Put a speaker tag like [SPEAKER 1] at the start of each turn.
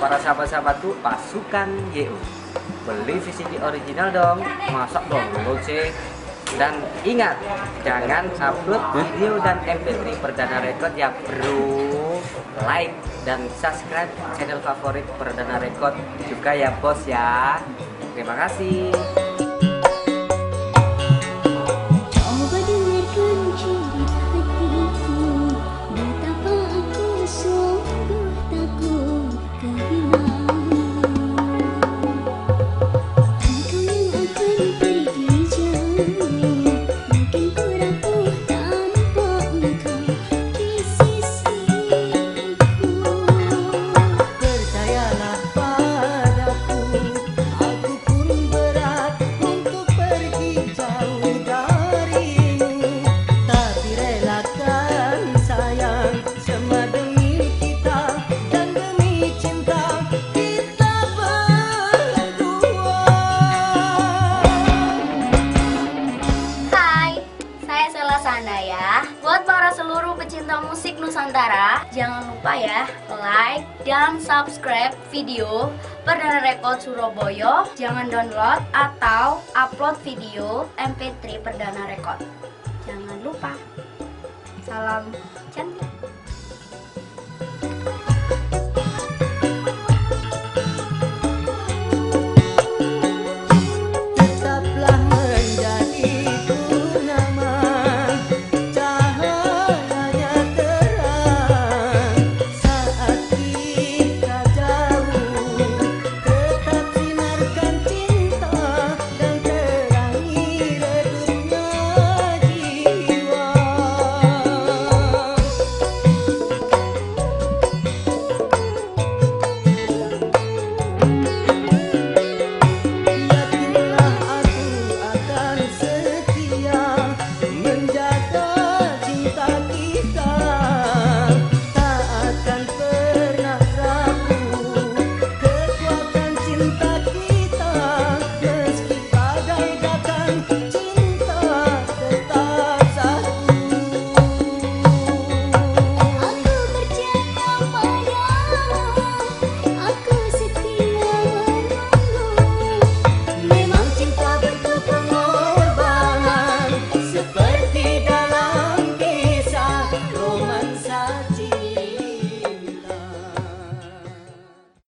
[SPEAKER 1] bersama tuh pasukan YU. Beli VCD original dong, masak dong sih. Dan ingat, jangan upload video dan MP3 perdana record ya bro. Like dan subscribe channel favorit perdana record juga ya bos ya. Terima kasih.
[SPEAKER 2] Thank you. Sandaya. Buat para seluruh pecinta musik Nusantara, jangan lupa ya like dan subscribe video Perdana Rekod Surabaya. Jangan download atau upload video MP3 Perdana Rekod. Jangan lupa. Salam cantik.